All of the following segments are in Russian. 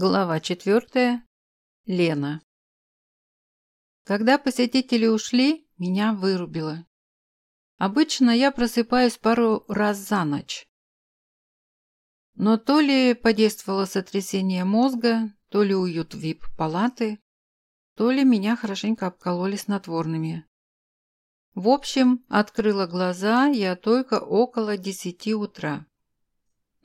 Глава четвертая. Лена. Когда посетители ушли, меня вырубило. Обычно я просыпаюсь пару раз за ночь. Но то ли подействовало сотрясение мозга, то ли уют вип-палаты, то ли меня хорошенько обкололи снотворными. В общем, открыла глаза я только около десяти утра.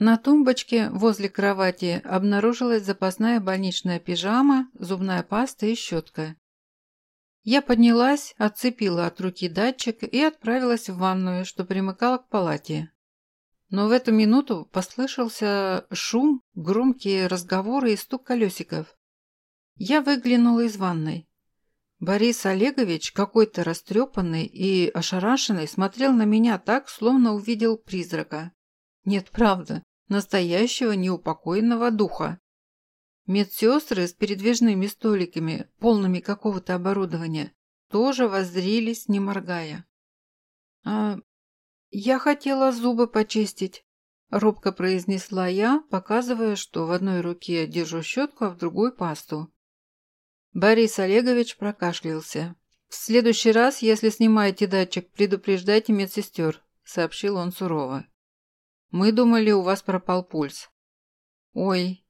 На тумбочке возле кровати обнаружилась запасная больничная пижама, зубная паста и щетка. Я поднялась, отцепила от руки датчик и отправилась в ванную, что примыкала к палате. Но в эту минуту послышался шум, громкие разговоры и стук колесиков. Я выглянула из ванной. Борис Олегович, какой-то растрепанный и ошарашенный, смотрел на меня так, словно увидел призрака. Нет, правда, настоящего неупокоенного духа. Медсестры с передвижными столиками, полными какого-то оборудования, тоже воззрились, не моргая. «А я хотела зубы почистить», – робко произнесла я, показывая, что в одной руке держу щетку, а в другой – пасту. Борис Олегович прокашлялся. «В следующий раз, если снимаете датчик, предупреждайте медсестер», – сообщил он сурово. Мы думали, у вас пропал пульс. Ой.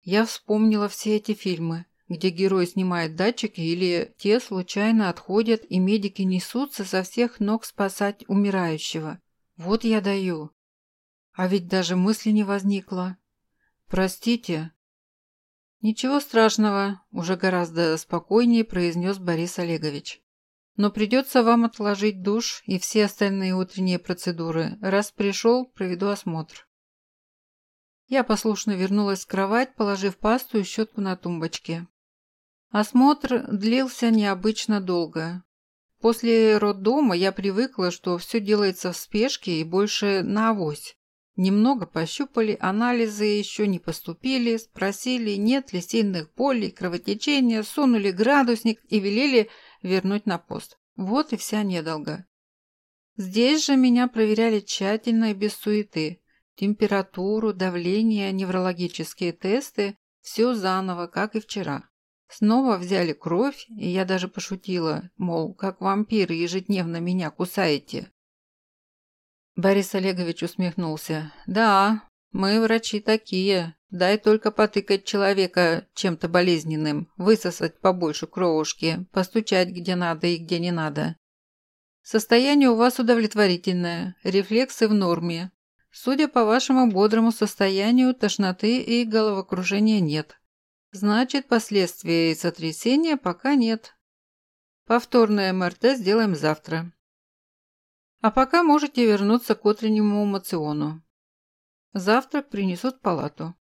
Я вспомнила все эти фильмы, где герой снимает датчики или те случайно отходят, и медики несутся со всех ног спасать умирающего. Вот я даю. А ведь даже мысли не возникло. Простите. Ничего страшного, уже гораздо спокойнее произнес Борис Олегович. Но придется вам отложить душ и все остальные утренние процедуры. Раз пришел, проведу осмотр. Я послушно вернулась в кровать, положив пасту и щетку на тумбочке. Осмотр длился необычно долго. После роддома я привыкла, что все делается в спешке и больше на авось. Немного пощупали, анализы еще не поступили, спросили, нет ли сильных болей, кровотечения, сунули градусник и велели вернуть на пост. Вот и вся недолга. Здесь же меня проверяли тщательно и без суеты. Температуру, давление, неврологические тесты – все заново, как и вчера. Снова взяли кровь, и я даже пошутила, мол, как вампиры ежедневно меня кусаете. Борис Олегович усмехнулся. «Да, мы врачи такие. Дай только потыкать человека чем-то болезненным, высосать побольше кровушки, постучать где надо и где не надо. Состояние у вас удовлетворительное, рефлексы в норме. Судя по вашему бодрому состоянию, тошноты и головокружения нет. Значит, последствий сотрясения пока нет. Повторное МРТ сделаем завтра. А пока можете вернуться к утреннему мациону. Завтрак принесут в палату.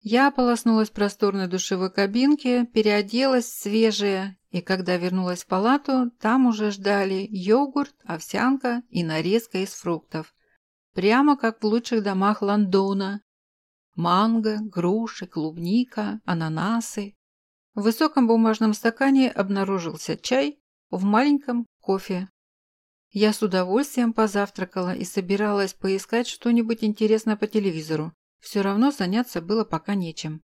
Я ополоснулась в просторной душевой кабинке, переоделась свежая, и когда вернулась в палату, там уже ждали йогурт, овсянка и нарезка из фруктов. Прямо как в лучших домах Лондона. Манго, груши, клубника, ананасы. В высоком бумажном стакане обнаружился чай, в маленьком – кофе. Я с удовольствием позавтракала и собиралась поискать что-нибудь интересное по телевизору. Все равно заняться было пока нечем.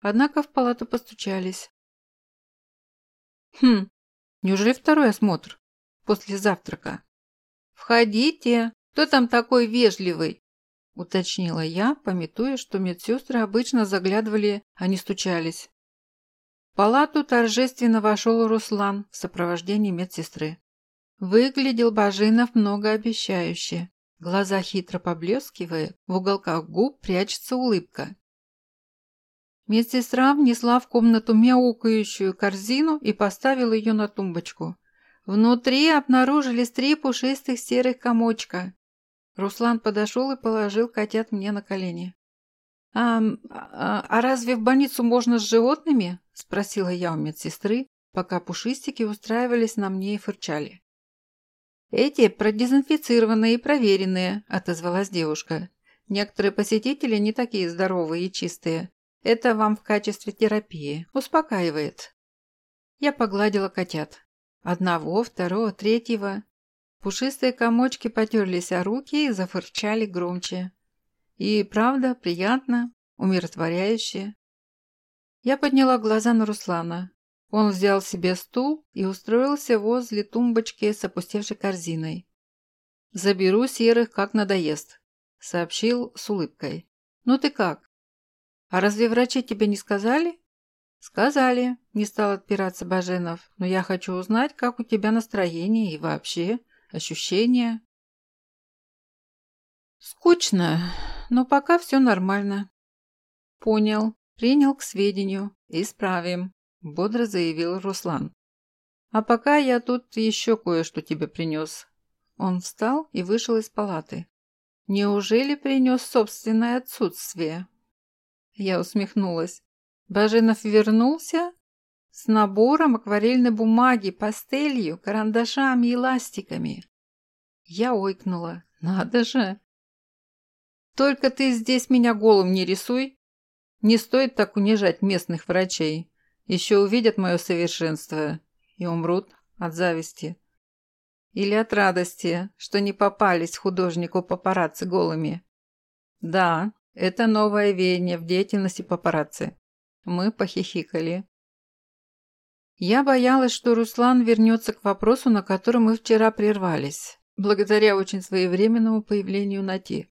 Однако в палату постучались. Хм, неужели второй осмотр? После завтрака. «Входите! Кто там такой вежливый?» уточнила я, пометуя, что медсестры обычно заглядывали, а не стучались. В палату торжественно вошел Руслан в сопровождении медсестры. Выглядел Бажинов многообещающе. Глаза хитро поблескивая, в уголках губ прячется улыбка. Медсестра внесла в комнату мяукающую корзину и поставила ее на тумбочку. Внутри обнаружились три пушистых серых комочка. Руслан подошел и положил котят мне на колени. «А, а, а разве в больницу можно с животными?» – спросила я у медсестры, пока пушистики устраивались на мне и фырчали. «Эти продезинфицированные и проверенные», – отозвалась девушка. «Некоторые посетители не такие здоровые и чистые. Это вам в качестве терапии. Успокаивает». Я погладила котят. Одного, второго, третьего. Пушистые комочки потерлись о руки и зафырчали громче. И правда, приятно. умиротворяюще. Я подняла глаза на Руслана. Он взял себе стул и устроился возле тумбочки с опустевшей корзиной. «Заберу серых, как надоест», — сообщил с улыбкой. «Ну ты как? А разве врачи тебе не сказали?» «Сказали», — не стал отпираться Баженов, «но я хочу узнать, как у тебя настроение и вообще ощущения». «Скучно, но пока все нормально». «Понял, принял к сведению. Исправим», — бодро заявил Руслан. «А пока я тут еще кое-что тебе принес». Он встал и вышел из палаты. «Неужели принес собственное отсутствие?» Я усмехнулась. Баженов вернулся с набором акварельной бумаги, пастелью, карандашами и ластиками. Я ойкнула. Надо же! Только ты здесь меня голым не рисуй. Не стоит так унижать местных врачей. Еще увидят мое совершенство и умрут от зависти. Или от радости, что не попались художнику папарацци голыми. Да, это новое веяние в деятельности папарацци. Мы похихикали. Я боялась, что Руслан вернется к вопросу, на котором мы вчера прервались, благодаря очень своевременному появлению Нати.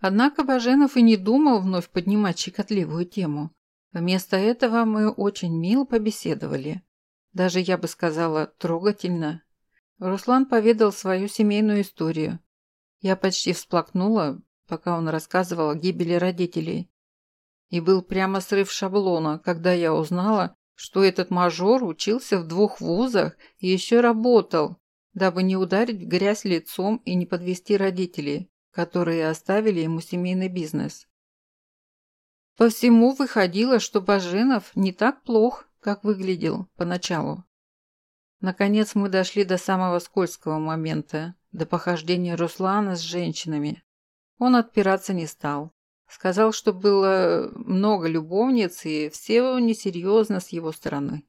Однако Баженов и не думал вновь поднимать щекотливую тему. Вместо этого мы очень мило побеседовали. Даже, я бы сказала, трогательно. Руслан поведал свою семейную историю. Я почти всплакнула, пока он рассказывал о гибели родителей. И был прямо срыв шаблона, когда я узнала, что этот мажор учился в двух вузах и еще работал, дабы не ударить грязь лицом и не подвести родителей, которые оставили ему семейный бизнес. По всему выходило, что Баженов не так плох, как выглядел поначалу. Наконец мы дошли до самого скользкого момента, до похождения Руслана с женщинами. Он отпираться не стал. Сказал, что было много любовниц, и все несерьезно с его стороны.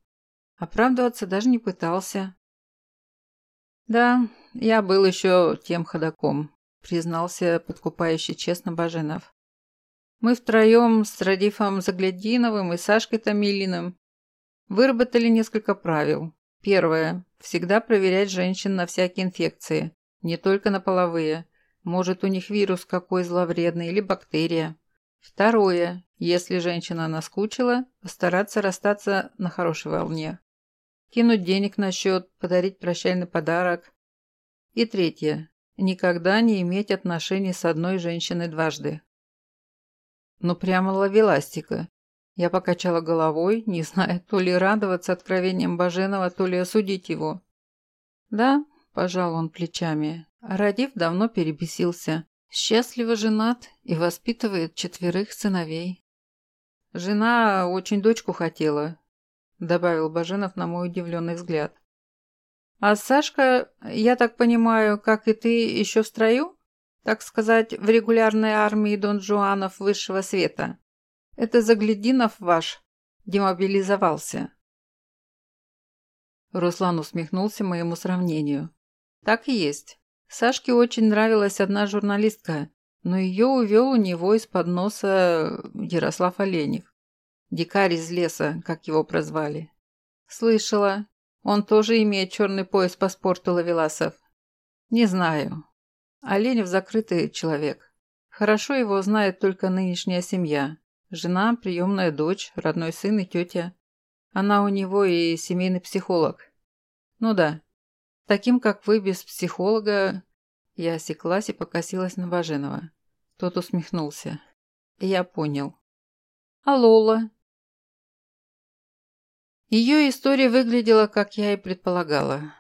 Оправдываться даже не пытался. «Да, я был еще тем ходаком», — признался подкупающий честно Баженов. «Мы втроем с Радифом Заглядиновым и Сашкой Томилиным выработали несколько правил. Первое. Всегда проверять женщин на всякие инфекции, не только на половые. Может, у них вирус какой зловредный или бактерия. Второе. Если женщина наскучила, постараться расстаться на хорошей волне. Кинуть денег на счет, подарить прощальный подарок. И третье. Никогда не иметь отношений с одной женщиной дважды. Ну прямо ловеластика. Я покачала головой, не зная, то ли радоваться откровениям Баженова, то ли осудить его. Да, пожал он плечами, Радив давно перебесился. Счастливо женат и воспитывает четверых сыновей. Жена очень дочку хотела, добавил Баженов на мой удивленный взгляд. А Сашка, я так понимаю, как и ты, еще в строю? Так сказать, в регулярной армии Дон Жуанов высшего света. Это Заглядинов ваш демобилизовался. Руслан усмехнулся моему сравнению. Так и есть. Сашке очень нравилась одна журналистка, но ее увел у него из-под носа Ярослав Оленев. Дикарь из леса, как его прозвали. Слышала. Он тоже имеет черный пояс по спорту Лавеласов. Не знаю. Оленев закрытый человек. Хорошо его знает только нынешняя семья. Жена, приемная дочь, родной сын и тетя. Она у него и семейный психолог. Ну да, Таким, как вы, без психолога...» Я осеклась и покосилась на Баженова. Тот усмехнулся. «Я понял». «А Лола?» Ее история выглядела, как я и предполагала.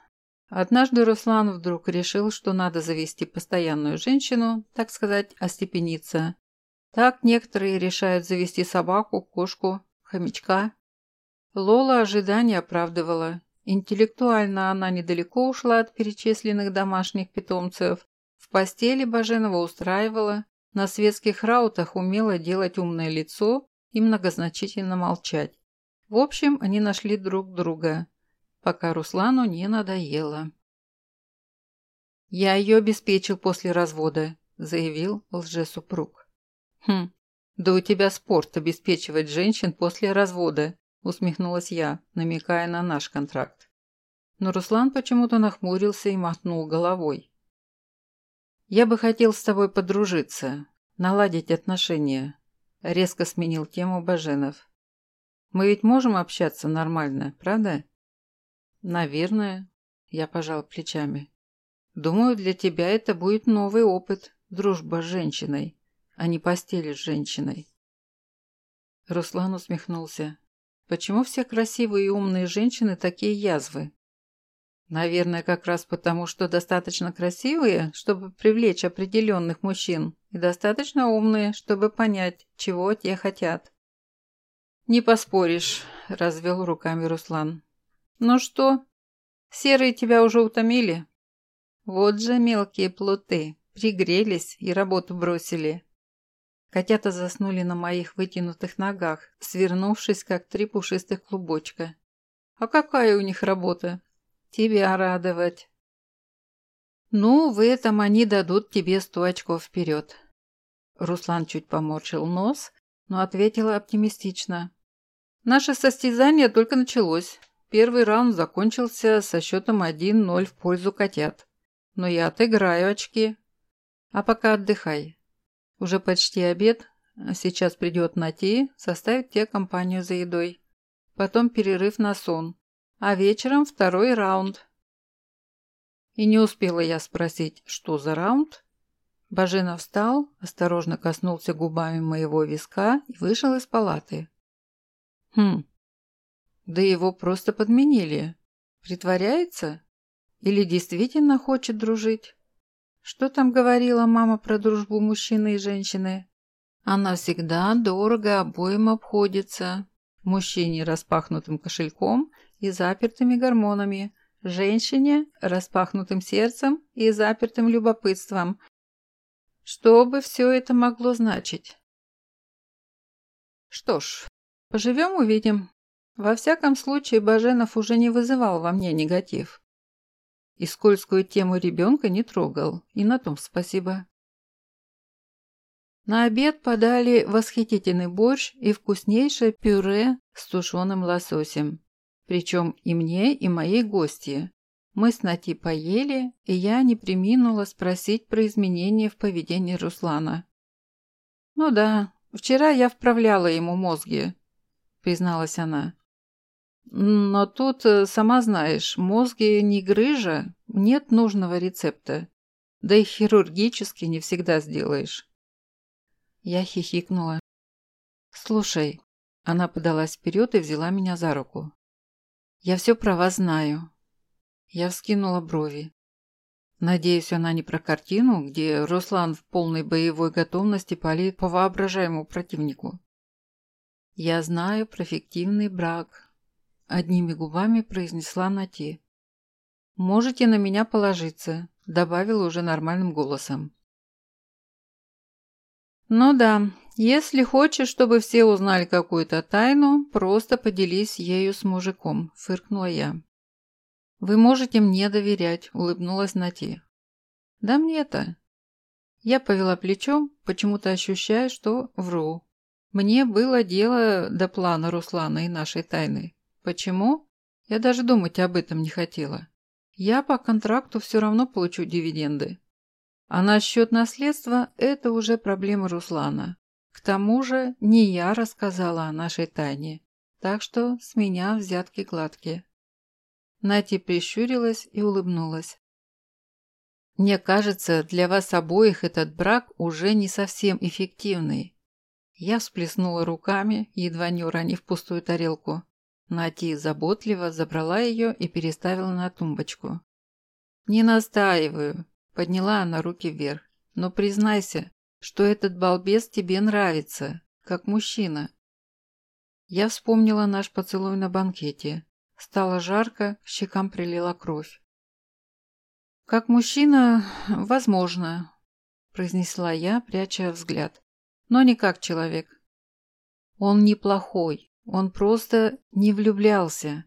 Однажды Руслан вдруг решил, что надо завести постоянную женщину, так сказать, остепениться. Так некоторые решают завести собаку, кошку, хомячка. Лола ожидания оправдывала. Интеллектуально она недалеко ушла от перечисленных домашних питомцев. В постели Баженова устраивала, на светских раутах умела делать умное лицо и многозначительно молчать. В общем, они нашли друг друга, пока Руслану не надоело. «Я ее обеспечил после развода», – заявил лжесупруг. «Хм, Да у тебя спорт обеспечивать женщин после развода, усмехнулась я, намекая на наш контракт. Но Руслан почему-то нахмурился и махнул головой. «Я бы хотел с тобой подружиться, наладить отношения», – резко сменил тему Баженов. «Мы ведь можем общаться нормально, правда?» «Наверное», – я пожал плечами. «Думаю, для тебя это будет новый опыт, дружба с женщиной, а не постели с женщиной». Руслан усмехнулся. «Почему все красивые и умные женщины такие язвы?» Наверное, как раз потому, что достаточно красивые, чтобы привлечь определенных мужчин, и достаточно умные, чтобы понять, чего те хотят. «Не поспоришь», – развел руками Руслан. «Ну что, серые тебя уже утомили?» «Вот же мелкие плоты, пригрелись и работу бросили». Котята заснули на моих вытянутых ногах, свернувшись, как три пушистых клубочка. «А какая у них работа?» Тебя радовать. Ну, в этом они дадут тебе сто очков вперед. Руслан чуть поморщил нос, но ответила оптимистично. Наше состязание только началось. Первый раунд закончился со счетом 1-0 в пользу котят. Но я отыграю очки. А пока отдыхай. Уже почти обед. Сейчас придет Нати, составит тебе компанию за едой. Потом перерыв на сон а вечером второй раунд. И не успела я спросить, что за раунд. Бажена встал, осторожно коснулся губами моего виска и вышел из палаты. Хм, да его просто подменили. Притворяется? Или действительно хочет дружить? Что там говорила мама про дружбу мужчины и женщины? Она всегда дорого обоим обходится. Мужчине распахнутым кошельком и запертыми гормонами, женщине распахнутым сердцем и запертым любопытством. Что бы все это могло значить? Что ж, поживем увидим. Во всяком случае, Баженов уже не вызывал во мне негатив. И скользкую тему ребенка не трогал, и на том спасибо. На обед подали восхитительный борщ и вкуснейшее пюре с тушеным лососем. Причем и мне, и моей гости. Мы с Нати поели, и я не приминула спросить про изменения в поведении Руслана. «Ну да, вчера я вправляла ему мозги», — призналась она. «Но тут, э, сама знаешь, мозги не грыжа, нет нужного рецепта. Да и хирургически не всегда сделаешь». Я хихикнула. «Слушай», — она подалась вперед и взяла меня за руку. Я все про вас знаю». Я вскинула брови. Надеюсь, она не про картину, где Руслан в полной боевой готовности палит по воображаемому противнику. «Я знаю про фиктивный брак», — одними губами произнесла Нати. «Можете на меня положиться», — добавила уже нормальным голосом. «Ну да, «Если хочешь, чтобы все узнали какую-то тайну, просто поделись ею с мужиком», – фыркнула я. «Вы можете мне доверять», – улыбнулась Нати. «Да мне-то». Я повела плечом, почему-то ощущая, что вру. Мне было дело до плана Руслана и нашей тайны. Почему? Я даже думать об этом не хотела. Я по контракту все равно получу дивиденды. А насчет наследства – это уже проблема Руслана. К тому же не я рассказала о нашей тайне, так что с меня взятки гладкие. Нати прищурилась и улыбнулась. Мне кажется, для вас обоих этот брак уже не совсем эффективный. Я всплеснула руками, едва не уронив пустую тарелку. Нати заботливо забрала ее и переставила на тумбочку. «Не настаиваю», — подняла она руки вверх. «Но признайся, что этот балбес тебе нравится, как мужчина. Я вспомнила наш поцелуй на банкете. Стало жарко, к щекам прилила кровь. «Как мужчина, возможно», – произнесла я, пряча взгляд. «Но не как человек. Он неплохой, он просто не влюблялся.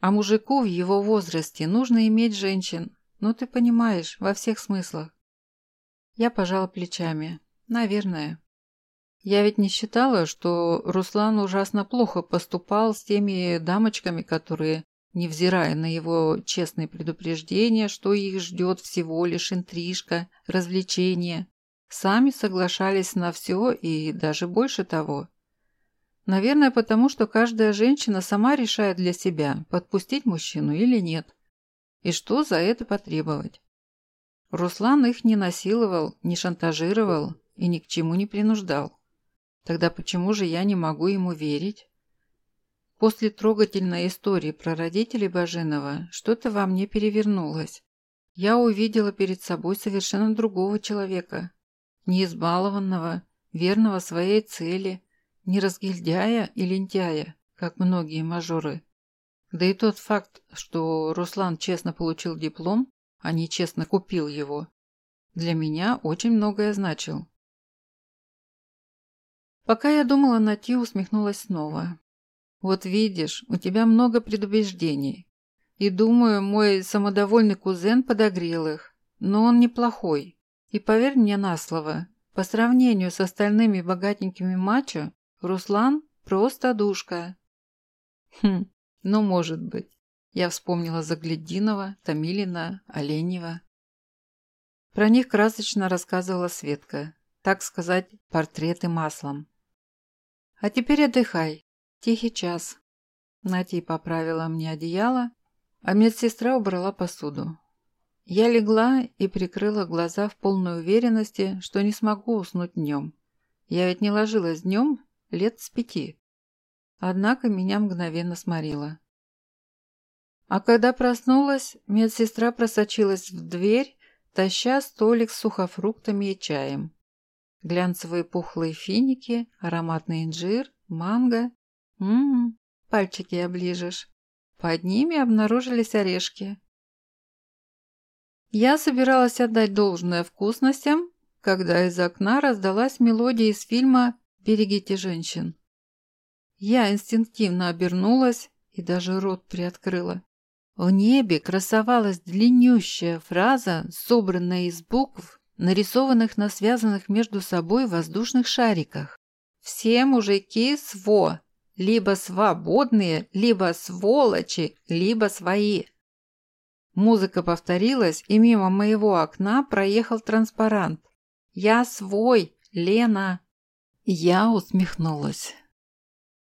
А мужику в его возрасте нужно иметь женщин, ну ты понимаешь, во всех смыслах». Я пожала плечами. Наверное. Я ведь не считала, что Руслан ужасно плохо поступал с теми дамочками, которые, невзирая на его честные предупреждения, что их ждет всего лишь интрижка, развлечение, сами соглашались на все и даже больше того. Наверное, потому что каждая женщина сама решает для себя, подпустить мужчину или нет. И что за это потребовать. Руслан их не насиловал, не шантажировал и ни к чему не принуждал. Тогда почему же я не могу ему верить? После трогательной истории про родителей Баженова что-то во мне перевернулось. Я увидела перед собой совершенно другого человека, не избалованного, верного своей цели, не разгильдяя и лентяя, как многие мажоры. Да и тот факт, что Руслан честно получил диплом, а не честно купил его, для меня очень многое значил. Пока я думала, Нати усмехнулась снова. «Вот видишь, у тебя много предубеждений. И думаю, мой самодовольный кузен подогрел их. Но он неплохой. И поверь мне на слово, по сравнению с остальными богатенькими мачо, Руслан просто душка». «Хм, ну, может быть». Я вспомнила Заглядинова, Томилина, Оленева. Про них красочно рассказывала Светка. Так сказать, портреты маслом. А теперь отдыхай. Тихий час. Нати поправила мне одеяло, а медсестра убрала посуду. Я легла и прикрыла глаза в полной уверенности, что не смогу уснуть днем. Я ведь не ложилась днем лет с пяти. Однако меня мгновенно сморило. А когда проснулась, медсестра просочилась в дверь, таща столик с сухофруктами и чаем глянцевые пухлые финики, ароматный инжир, манго. Ммм, пальчики оближешь. Под ними обнаружились орешки. Я собиралась отдать должное вкусностям, когда из окна раздалась мелодия из фильма «Берегите женщин». Я инстинктивно обернулась и даже рот приоткрыла. В небе красовалась длиннющая фраза, собранная из букв нарисованных на связанных между собой воздушных шариках. Все мужики сво, либо свободные, либо сволочи, либо свои. Музыка повторилась, и мимо моего окна проехал транспарант. «Я свой, Лена!» Я усмехнулась.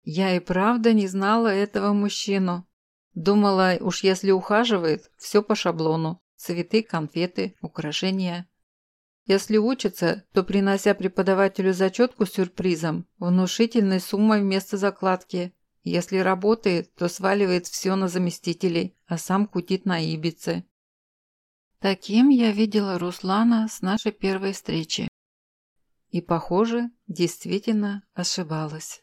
Я и правда не знала этого мужчину. Думала, уж если ухаживает, все по шаблону. Цветы, конфеты, украшения. Если учится, то принося преподавателю зачетку с сюрпризом, внушительной суммой вместо закладки. Если работает, то сваливает все на заместителей, а сам кутит на Ибице. Таким я видела Руслана с нашей первой встречи. И, похоже, действительно ошибалась.